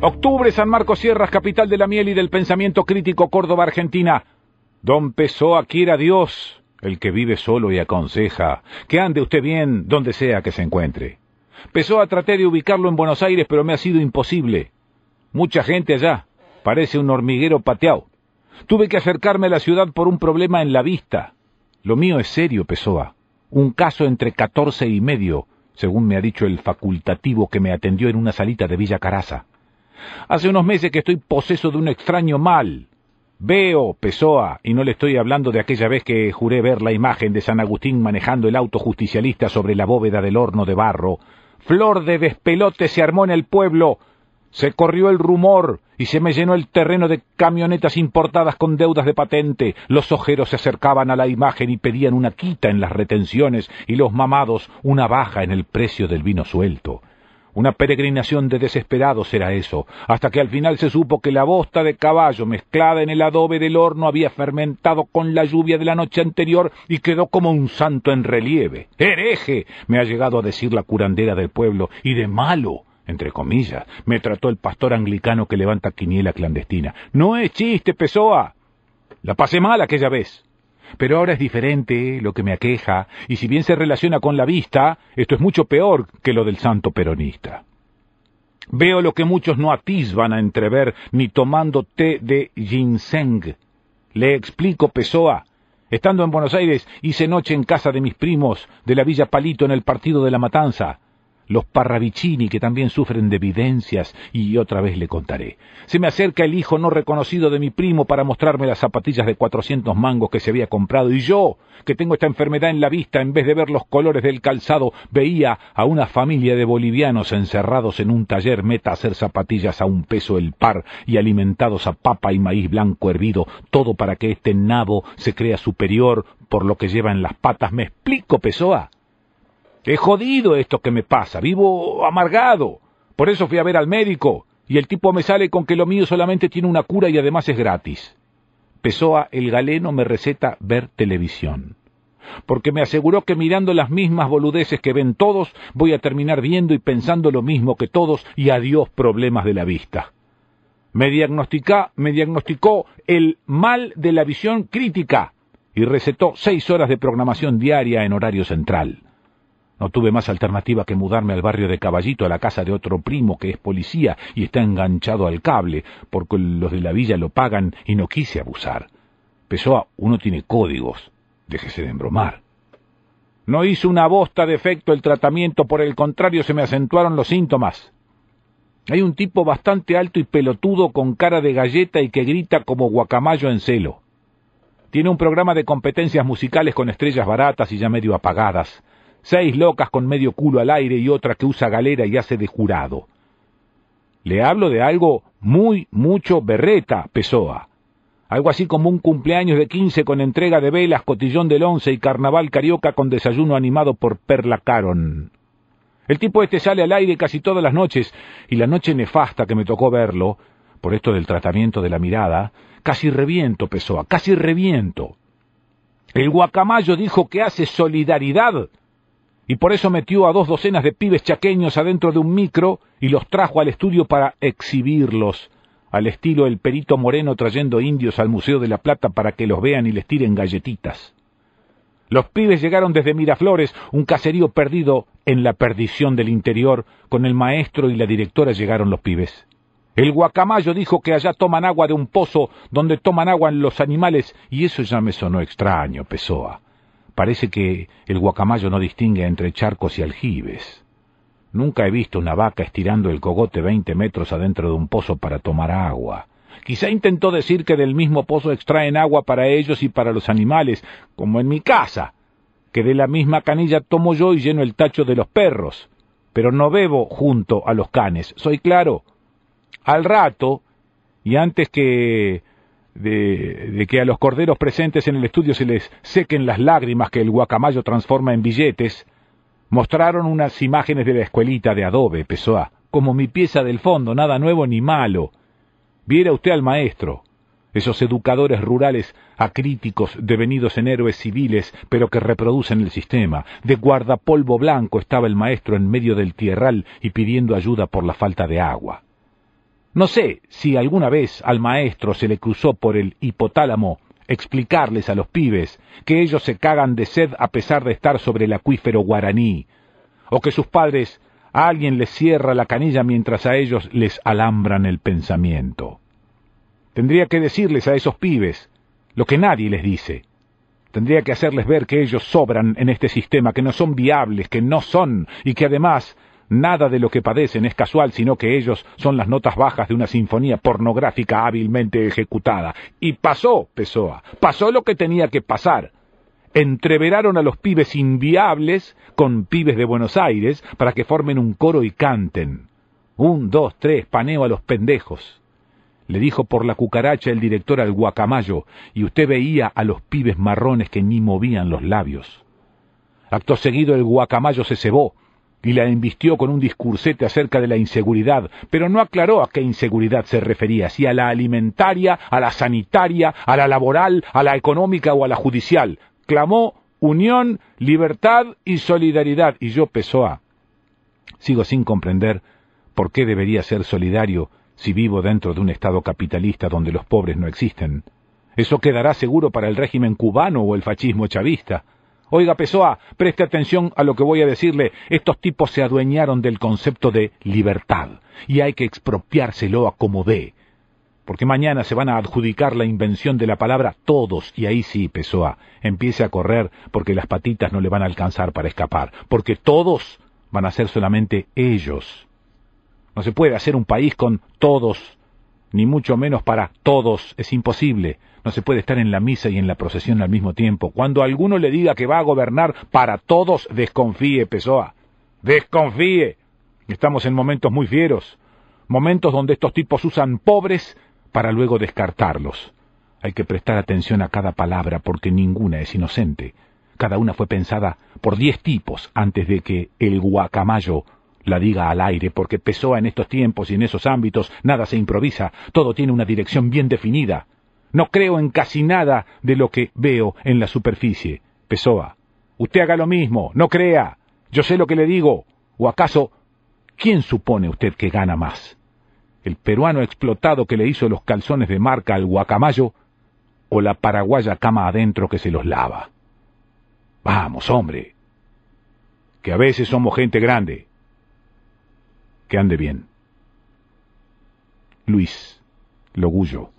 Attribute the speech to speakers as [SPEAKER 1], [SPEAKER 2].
[SPEAKER 1] Octubre, San Marcos Sierras, capital de la miel y del pensamiento crítico, Córdoba, Argentina. Don Pessoa quiera Dios, el que vive solo y aconseja, que ande usted bien donde sea que se encuentre. Pessoa traté de ubicarlo en Buenos Aires, pero me ha sido imposible. Mucha gente allá, parece un hormiguero pateado. Tuve que acercarme a la ciudad por un problema en la vista. Lo mío es serio, Pessoa. Un caso entre catorce y medio, según me ha dicho el facultativo que me atendió en una salita de Villa Caraza. Hace unos meses que estoy poseso de un extraño mal. Veo, Pessoa, y no le estoy hablando de aquella vez que juré ver la imagen de San Agustín manejando el auto justicialista sobre la bóveda del horno de barro. Flor de despelote se armó en el pueblo. Se corrió el rumor y se me llenó el terreno de camionetas importadas con deudas de patente. Los ojeros se acercaban a la imagen y pedían una quita en las retenciones y los mamados una baja en el precio del vino suelto. Una peregrinación de desesperados era eso, hasta que al final se supo que la bosta de caballo mezclada en el adobe del horno había fermentado con la lluvia de la noche anterior y quedó como un santo en relieve. ¡Hereje! me ha llegado a decir la curandera del pueblo, y de malo entre comillas, me trató el pastor anglicano que levanta quiniela clandestina. No es chiste, Pessoa. La pasé mal aquella vez. Pero ahora es diferente lo que me aqueja, y si bien se relaciona con la vista, esto es mucho peor que lo del santo peronista. Veo lo que muchos no atisban a entrever ni tomando té de ginseng. Le explico, Pessoa. Estando en Buenos Aires, hice noche en casa de mis primos de la Villa Palito en el partido de la Matanza los Parravicini, que también sufren de evidencias, y otra vez le contaré. Se me acerca el hijo no reconocido de mi primo para mostrarme las zapatillas de cuatrocientos mangos que se había comprado, y yo, que tengo esta enfermedad en la vista, en vez de ver los colores del calzado, veía a una familia de bolivianos encerrados en un taller meta a hacer zapatillas a un peso el par y alimentados a papa y maíz blanco hervido, todo para que este nabo se crea superior por lo que lleva en las patas. ¿Me explico, Pessoa? Es jodido esto que me pasa, vivo amargado. Por eso fui a ver al médico, y el tipo me sale con que lo mío solamente tiene una cura y además es gratis. Pessoa el galeno me receta ver televisión, porque me aseguró que mirando las mismas boludeces que ven todos, voy a terminar viendo y pensando lo mismo que todos y adiós problemas de la vista. Me, me diagnosticó el mal de la visión crítica y recetó seis horas de programación diaria en horario central. No tuve más alternativa que mudarme al barrio de Caballito, a la casa de otro primo que es policía y está enganchado al cable, porque los de la villa lo pagan y no quise abusar. Pessoa, uno tiene códigos. Déjese de embromar. No hizo una bosta de efecto el tratamiento, por el contrario se me acentuaron los síntomas. Hay un tipo bastante alto y pelotudo con cara de galleta y que grita como guacamayo en celo. Tiene un programa de competencias musicales con estrellas baratas y ya medio apagadas seis locas con medio culo al aire y otra que usa galera y hace de jurado. Le hablo de algo muy, mucho berreta, Pessoa. Algo así como un cumpleaños de quince con entrega de velas, cotillón del once y carnaval carioca con desayuno animado por Perla Caron. El tipo este sale al aire casi todas las noches, y la noche nefasta que me tocó verlo, por esto del tratamiento de la mirada, casi reviento, Pessoa, casi reviento. El guacamayo dijo que hace solidaridad y por eso metió a dos docenas de pibes chaqueños adentro de un micro y los trajo al estudio para exhibirlos, al estilo el perito moreno trayendo indios al Museo de la Plata para que los vean y les tiren galletitas. Los pibes llegaron desde Miraflores, un caserío perdido en la perdición del interior, con el maestro y la directora llegaron los pibes. El guacamayo dijo que allá toman agua de un pozo donde toman agua los animales, y eso ya me sonó extraño, Pessoa. Parece que el guacamayo no distingue entre charcos y aljibes. Nunca he visto una vaca estirando el cogote veinte metros adentro de un pozo para tomar agua. Quizá intentó decir que del mismo pozo extraen agua para ellos y para los animales, como en mi casa, que de la misma canilla tomo yo y lleno el tacho de los perros, pero no bebo junto a los canes, soy claro. Al rato, y antes que de, que a los corderos presentes en el estudio se les sequen las lágrimas que el guacamayo transforma en billetes, mostraron unas imágenes de la escuelita de adobe, Pessoa, como mi pieza del fondo, nada nuevo ni malo. Viera usted al maestro, esos educadores rurales acríticos devenidos en héroes civiles, pero que reproducen el sistema. De guardapolvo blanco estaba el maestro en medio del tierral y pidiendo ayuda por la falta de agua. No sé si alguna vez al maestro se le cruzó por el hipotálamo explicarles a los pibes que ellos se cagan de sed a pesar de estar sobre el acuífero guaraní, o que sus padres a alguien les cierra la canilla mientras a ellos les alambran el pensamiento. Tendría que decirles a esos pibes lo que nadie les dice. Tendría que hacerles ver que ellos sobran en este sistema, que no son viables, que no son, y que además Nada de lo que padecen es casual, sino que ellos son las notas bajas de una sinfonía pornográfica hábilmente ejecutada. Y pasó, Pessoa, pasó lo que tenía que pasar. Entreveraron a los pibes inviables con pibes de Buenos Aires para que formen un coro y canten. Un, dos, tres, paneo a los pendejos. Le dijo por la cucaracha el director al guacamayo, y usted veía a los pibes marrones que ni movían los labios. Acto seguido el guacamayo se cebó, y la embistió con un discursete acerca de la inseguridad, pero no aclaró a qué inseguridad se refería, si a la alimentaria, a la sanitaria, a la laboral, a la económica o a la judicial. Clamó unión, libertad y solidaridad, y yo Pessoa. Sigo sin comprender por qué debería ser solidario si vivo dentro de un Estado capitalista donde los pobres no existen. Eso quedará seguro para el régimen cubano o el fascismo chavista. Oiga, Pessoa, preste atención a lo que voy a decirle. Estos tipos se adueñaron del concepto de libertad y hay que expropiárselo a como dé. Porque mañana se van a adjudicar la invención de la palabra todos y ahí sí, Pessoa, empiece a correr porque las patitas no le van a alcanzar para escapar. Porque todos van a ser solamente ellos. No se puede hacer un país con todos, ni mucho menos para todos. Es imposible. No se puede estar en la misa y en la procesión al mismo tiempo. Cuando alguno le diga que va a gobernar para todos, desconfíe, Pessoa. Desconfíe. Estamos en momentos muy fieros. Momentos donde estos tipos usan pobres para luego descartarlos. Hay que prestar atención a cada palabra porque ninguna es inocente. Cada una fue pensada por diez tipos antes de que el guacamayo la diga al aire, porque Pessoa en estos tiempos y en esos ámbitos nada se improvisa, todo tiene una dirección bien definida. No creo en casi nada de lo que veo en la superficie. Pessoa, usted haga lo mismo, no crea. Yo sé lo que le digo. ¿O acaso, quién supone usted que gana más? ¿El peruano explotado que le hizo los calzones de marca al guacamayo? ¿O la paraguaya cama adentro que se los lava? Vamos, hombre. Que a veces somos gente grande. Que ande bien. Luis Logullo.